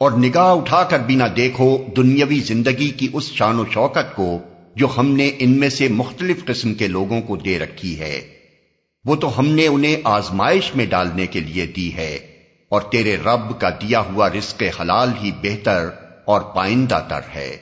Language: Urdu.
اور نگاہ اٹھا کر بھی نہ دیکھو دنیاوی زندگی کی اس شان و شوکت کو جو ہم نے ان میں سے مختلف قسم کے لوگوں کو دے رکھی ہے۔ وہ تو ہم نے انہیں آزمائش میں ڈالنے کے لیے دی ہے اور تیرے رب کا دیا ہوا رزق حلال ہی بہتر اور پائندہ تر ہے۔